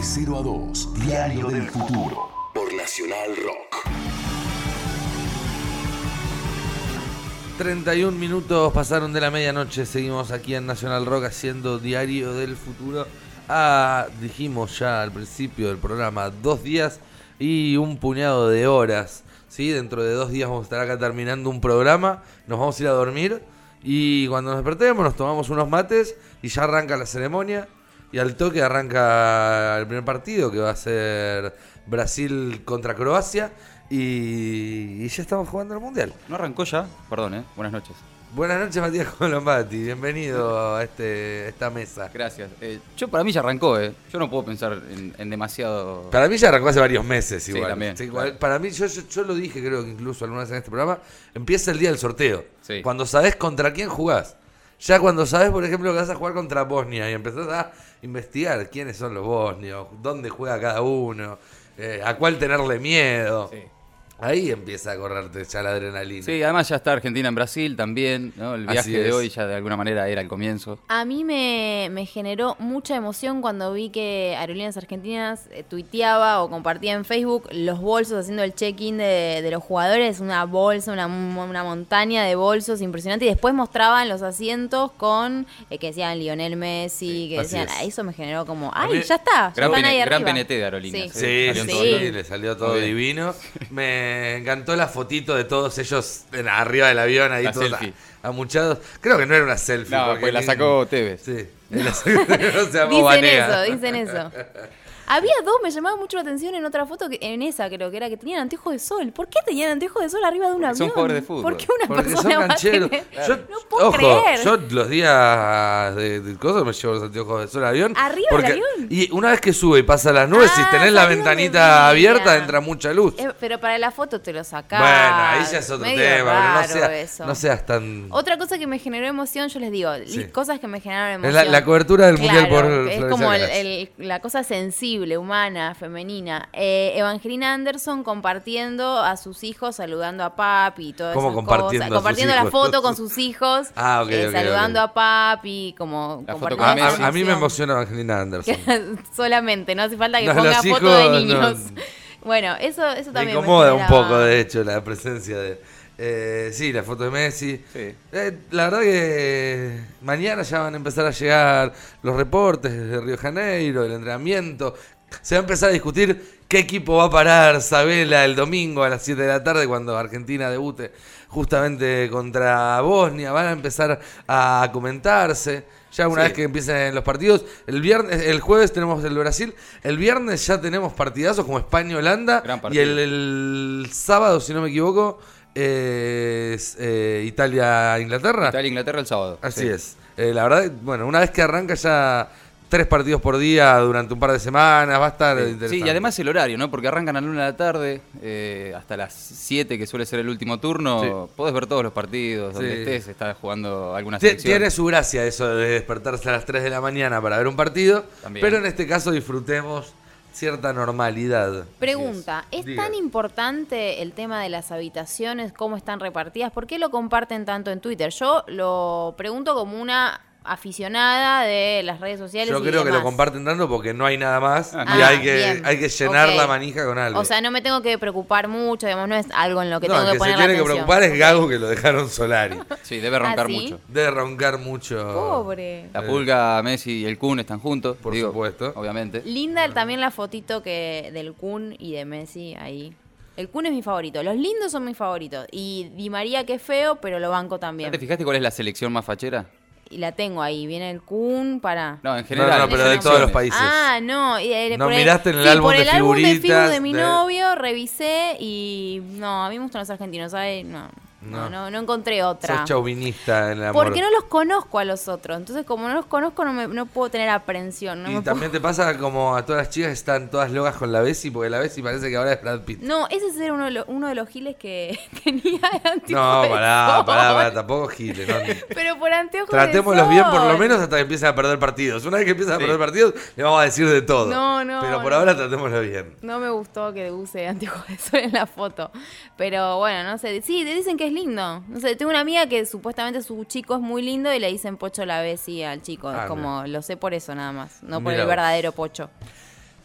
De 0 a 2, Diario del Futuro. Por Nacional Rock. 31 minutos pasaron de la medianoche, seguimos aquí en Nacional Rock haciendo Diario del Futuro. Ah, dijimos ya al principio del programa, dos días y un puñado de horas. ¿sí? Dentro de dos días vamos a estar acá terminando un programa, nos vamos a ir a dormir y cuando nos despertemos nos tomamos unos mates y ya arranca la ceremonia. Y al toque arranca el primer partido que va a ser Brasil contra Croacia y, y ya estamos jugando el Mundial. ¿No arrancó ya? Perdón, ¿eh? Buenas noches. Buenas noches, Matías Colombati. Bienvenido a este, esta mesa. Gracias. Eh, yo para mí ya arrancó, ¿eh? Yo no puedo pensar en, en demasiado... Para mí ya arrancó hace varios meses Sí, igual. también, igual. claro. Para mí, yo, yo, yo lo dije creo que incluso alguna vez en este programa, empieza el día del sorteo. Sí. Cuando sabes contra quién jugás. Ya cuando sabes, por ejemplo, que vas a jugar contra Bosnia y empezás a investigar quiénes son los bosnios, dónde juega cada uno, eh, a cuál tenerle miedo. Ahí empieza a correrte ya la adrenalina. Sí, además ya está Argentina en Brasil también, ¿no? El viaje de hoy ya de alguna manera era el comienzo. A mí me, me generó mucha emoción cuando vi que Aerolíneas Argentinas eh, tuiteaba o compartía en Facebook los bolsos haciendo el check-in de, de los jugadores, una bolsa, una, una montaña de bolsos impresionante. Y después mostraban los asientos con eh, que decían Lionel Messi, que decían, es. "Ah, eso me generó como, ay, mí- ya está, ya Gran están ahí gran arriba". PNT de Aerolíneas, Sí. Sí, Salió sí, todo sí, bien. le salió todo divino. Me encantó la fotito de todos ellos en- arriba del avión, ahí La todos a- amuchados. Creo que no era una selfie. No, porque pues la sacó Tevez. Sí, él la sacó- no se llamó Dicen eso, dicen eso. Había dos, me llamaba mucho la atención en otra foto, que, en esa creo que era que tenían anteojos de sol. ¿Por qué tenían anteojos de sol arriba de un Porque son avión? jugadores de fútbol. ¿Por qué una Porque son persona va a cancheros. tener- Yo, No puedo ojo, creer. yo los días de, de cosas me llevo los anteojos de sol al avión. ¿Arriba del avión? Y una vez que sube y pasa las nubes, si Ah, tenés la ventanita abierta, entra mucha luz. Eh, pero para la foto te lo sacás. bueno, ahí ya es otro Medio tema. pero no, raro sea- eso. no seas tan. Otra cosa que me generó emoción, yo les digo, li- Sí. cosas que me generaron Es emoción. la, la cobertura del mundial Claro, por es Florencia como el- Glas. el- la cosa sensible, humana, femenina. Eh, Evangelina Anderson compartiendo a sus hijos, saludando a papi y todas ¿Cómo esas compartiendo cosas. Compartiendo la foto con sus hijos. Ah, eh, saludando a papi, como La foto a, esa a- a mí me emociona Evangelina Anderson. Solamente, no hace falta que No, ponga foto hijos de no- niños. Bueno, eso, eso Me también incomoda un generaba- poco, de hecho, la presencia de. Eh, sí, la foto de Messi. Sí. Eh, la verdad que mañana ya van a empezar a llegar los reportes de Río Janeiro, el entrenamiento. Se va a empezar a discutir qué equipo va a parar Sabela el domingo a las 7 de la tarde cuando Argentina debute justamente contra Bosnia. Van a empezar a comentarse. Ya una Sí. vez que empiecen los partidos, el viernes, el jueves tenemos el Brasil, el viernes ya tenemos partidazos como España Holanda Gran y partido. el, el sábado, si no me equivoco, es eh, Italia Inglaterra. Italia Inglaterra el sábado. Así Sí. es. Eh, la verdad, bueno, una vez que arranca ya tres partidos por día durante un par de semanas, va a estar Sí, interesante. Sí, y además el horario, ¿no? Porque arrancan a la una de la tarde, eh, hasta las 7, que suele ser el último turno. Sí. Podés ver todos los partidos, donde Sí. estés, estás jugando alguna selección. Tiene su gracia eso de despertarse a las 3 de la mañana para ver un partido, También. pero en este caso disfrutemos cierta normalidad. Pregunta, ¿es Diga. tan importante el tema de las habitaciones, cómo están repartidas? ¿Por qué lo comparten tanto en Twitter? Yo lo pregunto como una aficionada de las redes sociales. Yo y creo que lo comparten tanto porque no hay nada más Ah, y Ah, hay que, bien. hay que llenar la manija con algo. O sea, no me tengo que preocupar mucho, digamos, no es algo en lo que no, tengo el que que se poner la tiene que preocupar es Gago que lo dejaron Solari. Sí, debe roncar ¿Ah, sí? mucho. Debe roncar mucho. Pobre. La Pulga, Messi y el Kun están juntos. Por digo, supuesto. Obviamente. Linda también la fotito que del Kun y de Messi ahí. El Kun es mi favorito. Los lindos son mis favoritos. Y Di María que es feo, pero lo banco ¿Ya también. te fijaste cuál es la selección más fachera? Y la tengo ahí. Viene el Kun para... No, en No, general. no, pero de todos los países. Ah, no. y, eh, No por el- miraste en el sí, álbum por de el álbum de figuritas de mi de- novio, revisé y... No, a mí me gustan los argentinos, ¿sabes? No, No. no, no, no encontré otra. Sos chauvinista en amor. Porque no los conozco a los otros. Entonces, como no los conozco, no, me, no puedo tener aprensión. No, y me puedo- también te pasa como a todas las chicas están todas locas con la Bessi, porque la Bessi parece que ahora es Brad Pitt. No, ese es ser uno de, los, uno de los giles que tenía de anteojos No, de pará, pará, pará, tampoco giles. no. Pero por anteojos de Tratémoslos bien por lo menos hasta que empiecen a perder partidos. Una vez que empiezan Sí. a perder partidos, le vamos a decir de todo. No, no, Pero por no. ahora tratémoslo bien. No me gustó que use anteojos de sol en la foto. Pero bueno, no sé. Sí, te dicen que es lindo. No sé, tengo una amiga que supuestamente su chico es muy lindo y le dicen Pocho la Bessi al chico. Ah, como lo sé por eso nada más. No por Mira el vos. verdadero Pocho.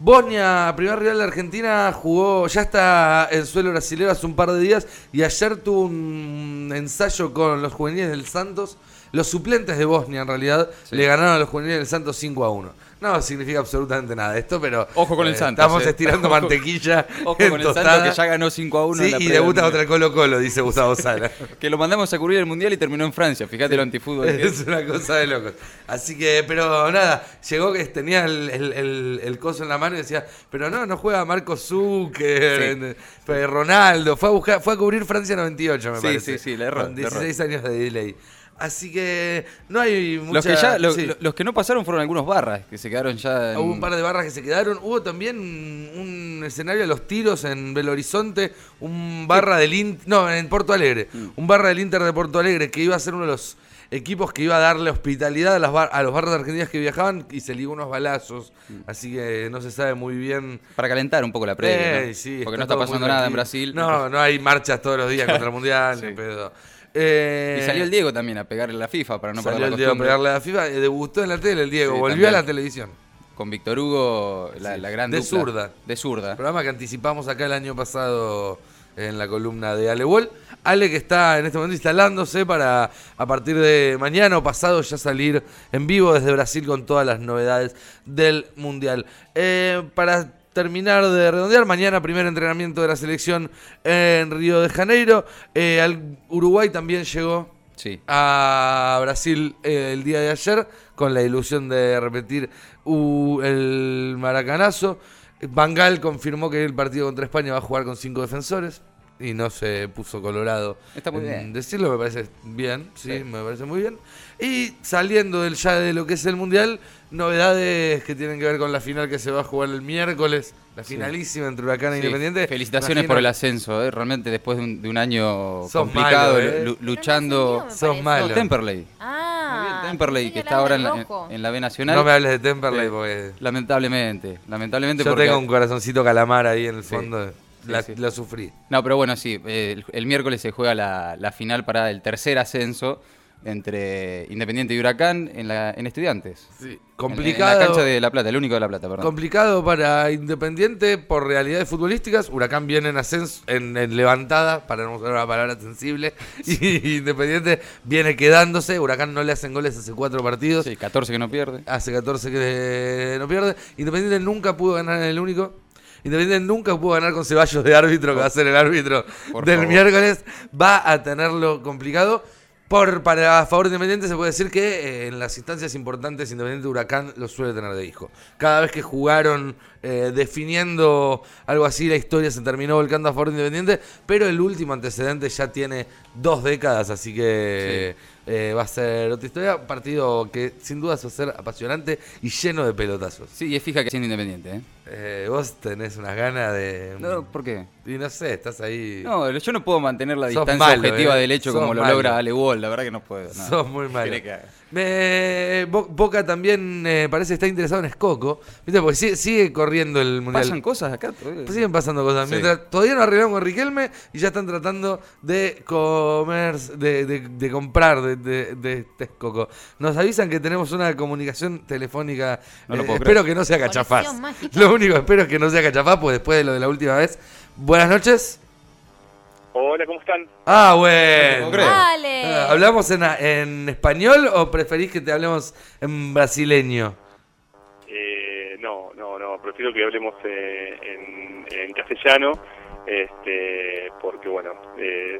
Bosnia, primer rival de Argentina, jugó, ya está en suelo brasileño hace un par de días y ayer tuvo un ensayo con los juveniles del Santos. Los suplentes de Bosnia, en realidad, Sí. le ganaron a los juveniles del Santos 5 a 1. No significa absolutamente nada esto, pero. Ojo con el eh, Santos, Estamos eh. estirando Ojo- mantequilla. Ojo con el tostada. Santos que ya ganó 5 a 1 Sí, en la y debuta del contra el Colo Colo, dice Gustavo Sala. Que lo mandamos a cubrir el mundial y terminó en Francia. Fíjate lo antifútbol. que Es una cosa de locos. Así que, pero nada, llegó que tenía el, el- el- el coso en la mano y decía, pero no, no juega Marco Zucker, eh, Ronaldo, fue a buscar, fue a cubrir Francia 98, me Sí, parece. sí, sí, le erró, Con le erró. 16 años de delay. Así que no hay mucha... Los que, ya, lo- sí. lo- los que no pasaron fueron algunos barras, que se quedaron ya. en- Hubo un par de barras que se quedaron. Hubo también un escenario de los tiros en Belo Horizonte, un barra del Inter, no, en Porto Alegre, Mm. un barra del Inter de Porto Alegre que iba a ser uno de los equipos que iba a darle hospitalidad a, las bar- a los barras argentinas que viajaban y se ligó unos balazos. Mm. Así que no se sabe muy bien. Para calentar un poco la previa. ¿no? Eh, sí, Porque no está pasando nada en. Brasil. No, no hay marchas todos los días contra el Mundial, Sí. pedo. Eh, Y salió el Diego también a pegarle a la FIFA para no salió perder la el Diego a pegarle a la FIFA, eh, debutó en la tele el Diego, Sí, volvió también. a la televisión. Con Víctor Hugo, la, Sí, la gran de dupla. zurda. De zurda. Programa que anticipamos acá el año pasado en la columna de Ale Wall. Ale que está en este momento instalándose para a partir de mañana o pasado ya salir en vivo desde Brasil con todas las novedades del Mundial. Eh, para terminar de redondear, mañana primer entrenamiento de la selección en Río de Janeiro. Eh, al Uruguay también llegó Sí. a Brasil eh, el día de ayer con la ilusión de repetir uh, el maracanazo. Bangal confirmó que el partido contra España va a jugar con cinco defensores y no se puso colorado. Está muy en bien. Decirlo me parece bien, sí, Sí. me parece muy bien. Y saliendo del ya de lo que es el mundial, novedades que tienen que ver con la final que se va a jugar el miércoles, la Sí. finalísima entre Huracán e Sí, Independiente. Felicitaciones Imagino- por el ascenso, ¿eh? realmente después de un, de un año Sos complicado, malo, ¿eh? no luchando. me Sos malo. No, Temperley. Ah, Muy bien, Temperley, que está ahora en la, en la B Nacional. No me hables de Temperley Sí. porque Lamentablemente, lamentablemente yo porque... tengo un corazoncito calamar ahí en el Sí. fondo. La, sí. la sufrí. No, pero bueno, sí, eh, el, el miércoles se juega la, la final para el tercer ascenso entre Independiente y Huracán en, la, en Estudiantes. Sí, En- complicado. En, la cancha de La Plata, el único de La Plata, perdón. Complicado para Independiente por realidades futbolísticas. Huracán viene en ascenso, en, en levantada, para no usar una palabra sensible. Y Independiente viene quedándose. Huracán no le hacen goles hace cuatro partidos. Sí, 14 que no pierde. Hace 14 que no pierde. Independiente nunca pudo ganar en el único. Independiente nunca pudo ganar con Ceballos de árbitro, que va a ser el árbitro Por del favor. miércoles. Va a tenerlo complicado. Por, para a favor de Independiente se puede decir que eh, en las instancias importantes Independiente Huracán lo suele tener de hijo. Cada vez que jugaron eh, definiendo algo así, la historia se terminó volcando a favor de Independiente, pero el último antecedente ya tiene dos décadas, así que eh, va a ser otra historia. Partido que sin duda va a ser apasionante y lleno de pelotazos. Sí, y es fija que siendo Independiente, ¿eh? Eh, vos tenés unas ganas de... No, ¿por qué? Y no sé, estás ahí... No, yo no puedo mantener la Sos distancia malo, objetiva eh. del hecho Sos como lo logra Ale Wall, la verdad que no puedo. no. Sos muy malo. ¿Querés que? Me- Boca también eh, parece estar interesado en Escoco. ¿Viste? Porque sigue, sigue corriendo el mundial. ¿Pasan cosas acá? todavía? Pues siguen pasando cosas. Sí. Mientras todavía no arreglaron con Riquelme y ya están tratando de comer, de, de- de comprar de, de, de Texcoco. Nos avisan que tenemos una comunicación telefónica. No lo Eh, puedo espero creer. que no sea cachafaz. Lo único que espero es que no sea cachafaz, pues después de lo de la última vez. Buenas noches. Hola, ¿cómo están? Ah, bueno. Dale. Ah, ¿Hablamos en, en español o preferís que te hablemos en brasileño? Eh, no, no, no, prefiero que hablemos eh, en, en castellano, este, porque bueno, eh,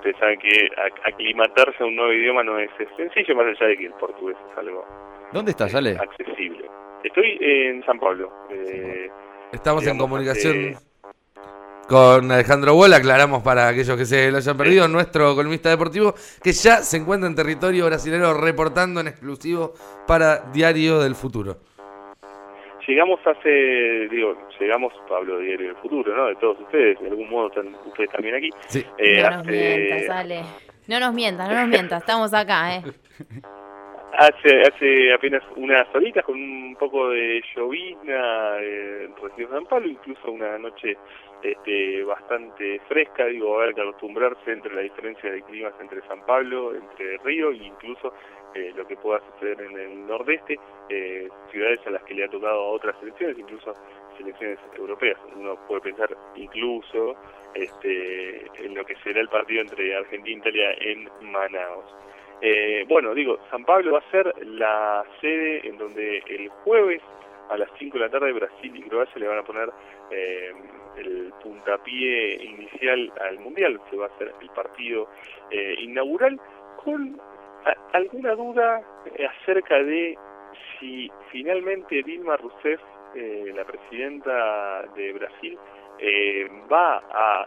ustedes saben que ac- aclimatarse a un nuevo idioma no es, es sencillo, más allá de que el portugués es algo ¿Dónde estás, eh, Ale? accesible. Estoy en San Pablo. eh, Estamos en comunicación eh, con Alejandro Bola, aclaramos para aquellos que se lo hayan perdido, nuestro columnista deportivo, que ya se encuentra en territorio brasileño reportando en exclusivo para Diario del Futuro. Llegamos hace, digo, llegamos, Pablo, de Diario del Futuro, ¿no? De todos ustedes, de algún modo están ustedes también aquí. Sí. Eh, no nos hace- mientas, Ale. No nos mientas, no nos mientas. Estamos acá, ¿eh? Hace, hace apenas unas horitas con un poco de llovizna eh, recién San Pablo, incluso una noche este, bastante fresca, digo, va a haber que acostumbrarse entre la diferencia de climas entre San Pablo, entre Río e incluso eh, lo que pueda suceder en el nordeste, eh, ciudades a las que le ha tocado a otras selecciones, incluso selecciones europeas. Uno puede pensar incluso este, en lo que será el partido entre Argentina e Italia en Manaus. Eh, bueno, digo, San Pablo va a ser la sede en donde el jueves a las 5 de la tarde Brasil y Croacia le van a poner eh, el puntapié inicial al Mundial, que va a ser el partido eh, inaugural, con alguna duda acerca de si finalmente Dilma Rousseff, la presidenta de Brasil, va a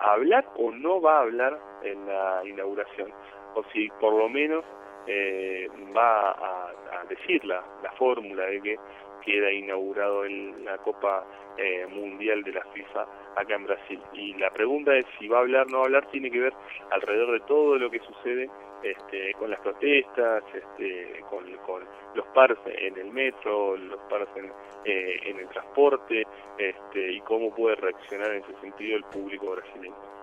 hablar o no va a hablar en la inauguración o si por lo menos eh, va a, decir la, fórmula de que queda inaugurado en la Copa eh, Mundial de la FIFA acá en Brasil. Y la pregunta es si va a hablar o no va a hablar, tiene que ver alrededor de todo lo que sucede este, con las protestas, este, con, los paros en el metro, los paros en, eh, en el transporte este, y cómo puede reaccionar en ese sentido el público brasileño.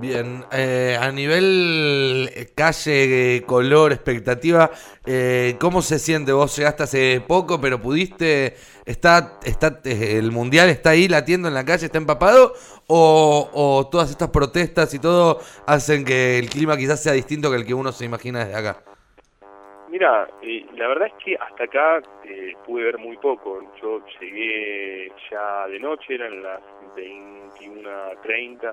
Bien, eh, a nivel eh, calle, color, expectativa, eh, ¿cómo se siente? Vos llegaste hace poco, pero pudiste, está, está, el mundial está ahí latiendo en la calle, está empapado, o, todas estas protestas y todo hacen que el clima quizás sea distinto que el que uno se imagina desde acá. Mira, la verdad es que hasta acá pude ver muy poco. Yo llegué ya de noche, eran las 21.30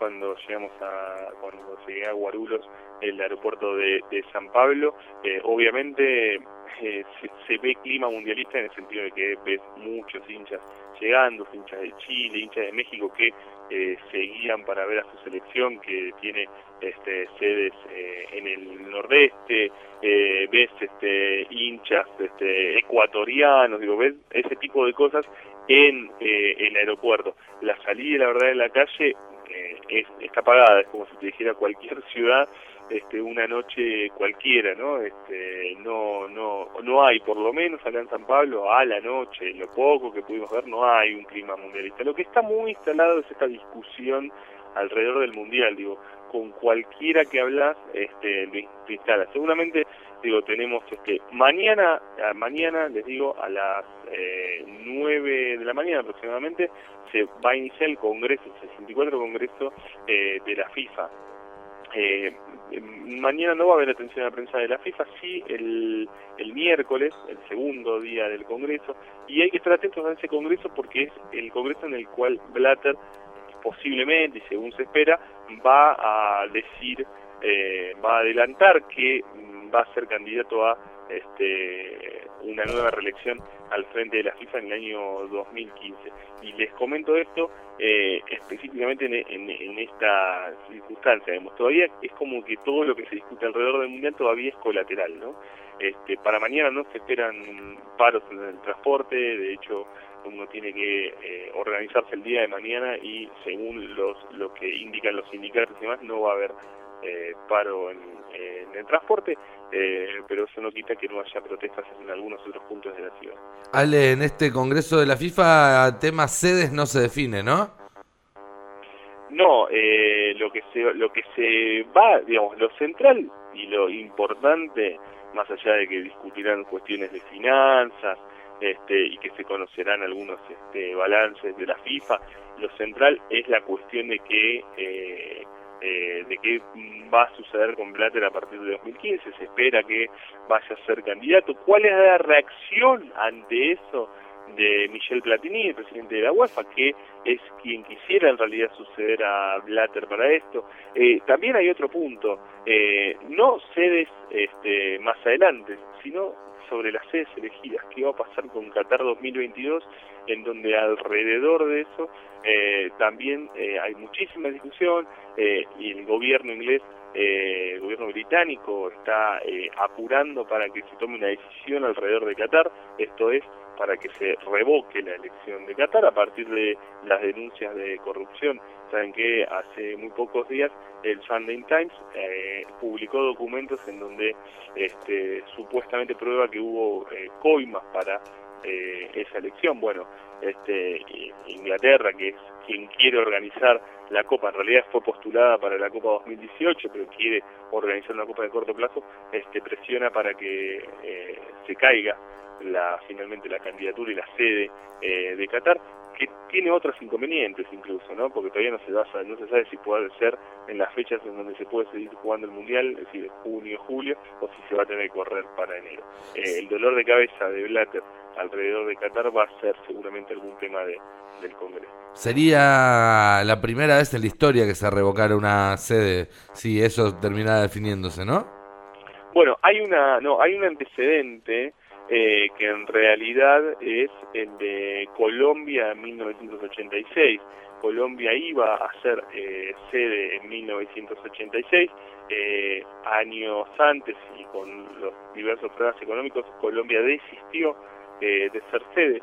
cuando llegamos a cuando llegué a Guarulhos el aeropuerto de, San Pablo eh, obviamente eh, se, ve clima mundialista en el sentido de que ves muchos hinchas llegando hinchas de Chile hinchas de México que eh, se guían para ver a su selección que tiene este, sedes en el nordeste ves este hinchas este ecuatorianos digo ves ese tipo de cosas en el aeropuerto. La salida la verdad en la calle es, está pagada, es como si te dijera cualquier ciudad, este, una noche cualquiera, ¿no? Este, no, no, no hay, por lo menos acá en San Pablo, a la noche, lo poco que pudimos ver, no hay un clima mundialista. Lo que está muy instalado es esta discusión alrededor del mundial, digo, con cualquiera que hablas, este, lo instala. Seguramente, digo, tenemos, este, mañana, mañana, les digo, a las eh, 9 de la mañana aproximadamente, se va a iniciar el Congreso, el 64 Congreso eh, de la FIFA. Eh, mañana no va a haber atención a la prensa de la FIFA, sí el, el miércoles, el segundo día del Congreso, y hay que estar atentos a ese Congreso porque es el Congreso en el cual Blatter posiblemente, y según se espera, va a decir, eh, va a adelantar que va a ser candidato a este, una nueva reelección al frente de la FIFA en el año 2015. Y les comento esto eh, específicamente en, esta circunstancia. Todavía es como que todo lo que se discute alrededor del Mundial todavía es colateral. ¿no? Este, para mañana no se esperan paros en el transporte, de hecho uno tiene que eh, organizarse el día de mañana y según los lo que indican los sindicatos y demás no va a haber eh, paro en, el transporte, eh, pero eso no quita que no haya protestas en algunos otros puntos de la ciudad. Ale, en este Congreso de la FIFA, tema sedes no se define, ¿no? No, eh, lo que se lo que se va, digamos, lo central y lo importante, más allá de que discutirán cuestiones de finanzas, este, y que se conocerán algunos este, balances de la FIFA, lo central es la cuestión de que eh, eh, de qué va a suceder con Blatter a partir de 2015, se espera que vaya a ser candidato, cuál es la reacción ante eso de Michel Platini, el presidente de la UEFA, que es quien quisiera en realidad suceder a Blatter para esto. Eh, también hay otro punto, eh, no sedes este, más adelante, sino sobre las sedes elegidas, qué va a pasar con Qatar 2022, en donde alrededor de eso eh, también eh, hay muchísima discusión eh, y el gobierno inglés, el gobierno británico está apurando para que se tome una decisión alrededor de Qatar, esto es para que se revoque la elección de Qatar a partir de las denuncias de corrupción. Saben que hace muy pocos días el Sunday Times eh, publicó documentos en donde este, supuestamente prueba que hubo eh, coimas para eh, esa elección. Bueno, este, Inglaterra, que es quien quiere organizar la Copa, en realidad fue postulada para la Copa 2018, pero quiere organizar una Copa de corto plazo, este, presiona para que eh, se caiga la finalmente la candidatura y la sede eh, de Qatar que tiene otros inconvenientes incluso, ¿no? Porque todavía no se basa, no se sabe si puede ser en las fechas en donde se puede seguir jugando el mundial, es decir, junio, julio, o si se va a tener que correr para enero. Eh, el dolor de cabeza de Blatter alrededor de Qatar va a ser seguramente algún tema de, del Congreso. Sería la primera vez en la historia que se revocara una sede, si eso terminara definiéndose, ¿no? Bueno, hay una, no, hay un antecedente eh, que en realidad es el de Colombia en 1986. Colombia iba a ser eh, sede en 1986, eh, años antes y con los diversos problemas económicos, Colombia desistió de ser sede,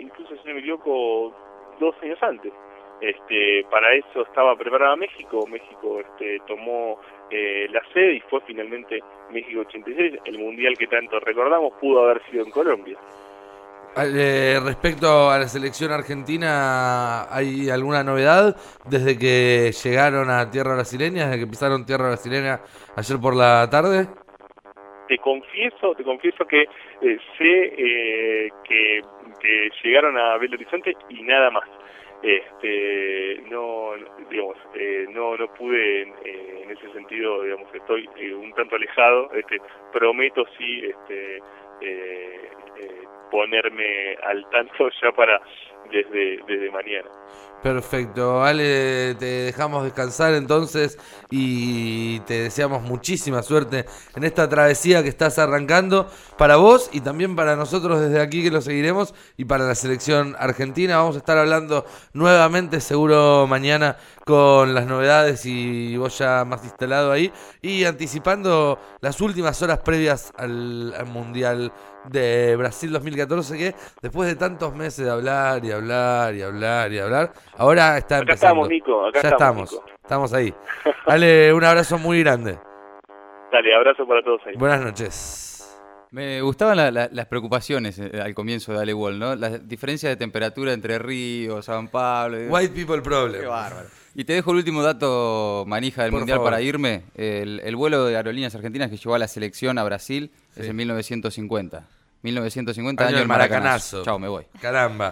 incluso si no me equivoco, dos años antes. Este, para eso estaba preparada México, México este, tomó eh, la sede y fue finalmente México 86, el mundial que tanto recordamos pudo haber sido en Colombia. Eh, respecto a la selección argentina, ¿hay alguna novedad desde que llegaron a tierra brasileña, desde que pisaron tierra brasileña ayer por la tarde? Te confieso, te confieso que eh, sé que, que llegaron a Belo Horizonte y nada más este no digamos eh, no no pude eh, en ese sentido digamos estoy eh, un tanto alejado este prometo sí este ponerme al tanto ya para desde desde mañana Perfecto, Ale, te dejamos descansar entonces y te deseamos muchísima suerte en esta travesía que estás arrancando para vos y también para nosotros desde aquí que lo seguiremos y para la selección argentina. Vamos a estar hablando nuevamente seguro mañana con las novedades y vos ya más instalado ahí y anticipando las últimas horas previas al, Mundial de Brasil 2014 que después de tantos meses de hablar y hablar y hablar y hablar, ahora está acá empezando. Estamos, Nico, acá ya estamos, estamos, estamos ahí. Dale un abrazo muy grande. Dale, abrazo para todos ahí. Buenas noches. Me gustaban las preocupaciones eh, al comienzo de Ale Wall, ¿no? La diferencia de temperatura entre Río, San Pablo. White people problem. Qué bárbaro. Y te dejo el último dato, manija del Mundial para irme. El, vuelo de aerolíneas argentinas que llevó a la selección a Brasil es en 1950. 1950 año, el maracanazo. Chao, me voy. Caramba.